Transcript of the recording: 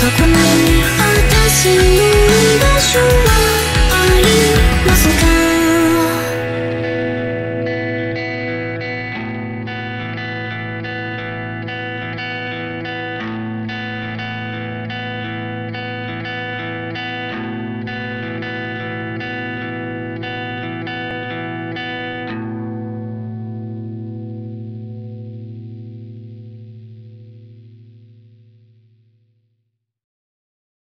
そこまで私の居場所はありますか？